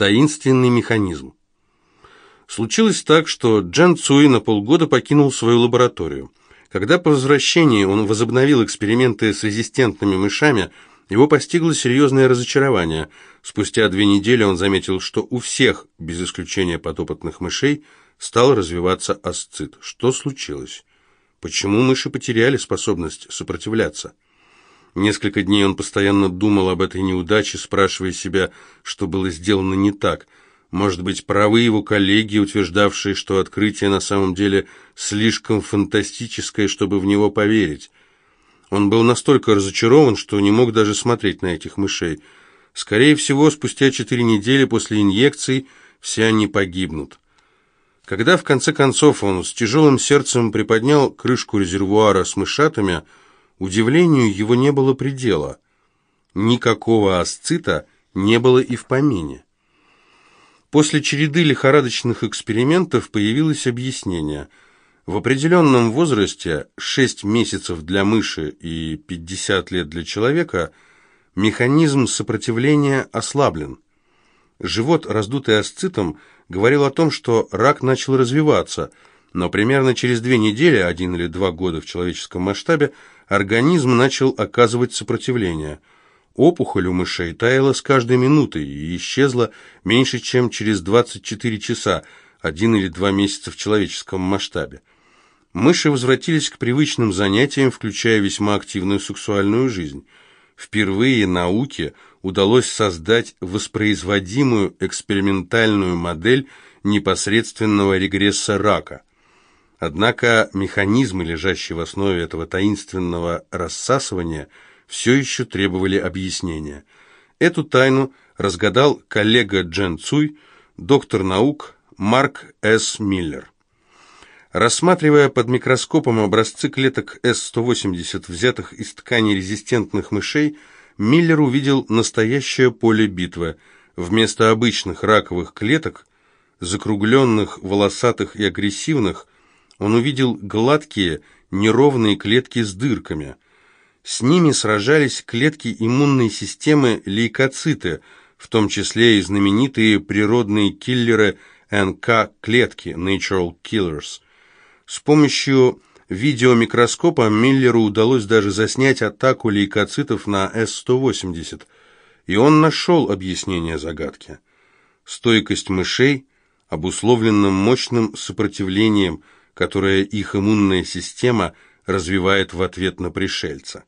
Таинственный механизм. Случилось так, что Джан Цуи на полгода покинул свою лабораторию. Когда по возвращении он возобновил эксперименты с резистентными мышами, его постигло серьезное разочарование. Спустя две недели он заметил, что у всех, без исключения подопытных мышей, стал развиваться асцит. Что случилось? Почему мыши потеряли способность сопротивляться? Несколько дней он постоянно думал об этой неудаче, спрашивая себя, что было сделано не так. Может быть, правы его коллеги, утверждавшие, что открытие на самом деле слишком фантастическое, чтобы в него поверить. Он был настолько разочарован, что не мог даже смотреть на этих мышей. Скорее всего, спустя четыре недели после инъекций все они погибнут. Когда в конце концов он с тяжелым сердцем приподнял крышку резервуара с мышатами, удивлению его не было предела. Никакого асцита не было и в помине. После череды лихорадочных экспериментов появилось объяснение – в определенном возрасте, 6 месяцев для мыши и 50 лет для человека, механизм сопротивления ослаблен. Живот, раздутый асцитом, говорил о том, что рак начал развиваться, но примерно через две недели, один или два года в человеческом масштабе, организм начал оказывать сопротивление. Опухоль у мышей таяла с каждой минутой и исчезла меньше, чем через 24 часа, один или два месяца в человеческом масштабе. Мыши возвратились к привычным занятиям, включая весьма активную сексуальную жизнь. Впервые науке удалось создать воспроизводимую экспериментальную модель непосредственного регресса рака. Однако механизмы, лежащие в основе этого таинственного рассасывания, все еще требовали объяснения. Эту тайну разгадал коллега Джен Цуй, доктор наук Марк С. Миллер. Рассматривая под микроскопом образцы клеток С-180, взятых из тканей резистентных мышей, Миллер увидел настоящее поле битвы. Вместо обычных раковых клеток, закругленных, волосатых и агрессивных, он увидел гладкие, неровные клетки с дырками. С ними сражались клетки иммунной системы лейкоциты, в том числе и знаменитые природные киллеры НК-клетки, natural killers – с помощью видеомикроскопа Миллеру удалось даже заснять атаку лейкоцитов на С-180, и он нашел объяснение загадки. Стойкость мышей обусловлена мощным сопротивлением, которое их иммунная система развивает в ответ на пришельца.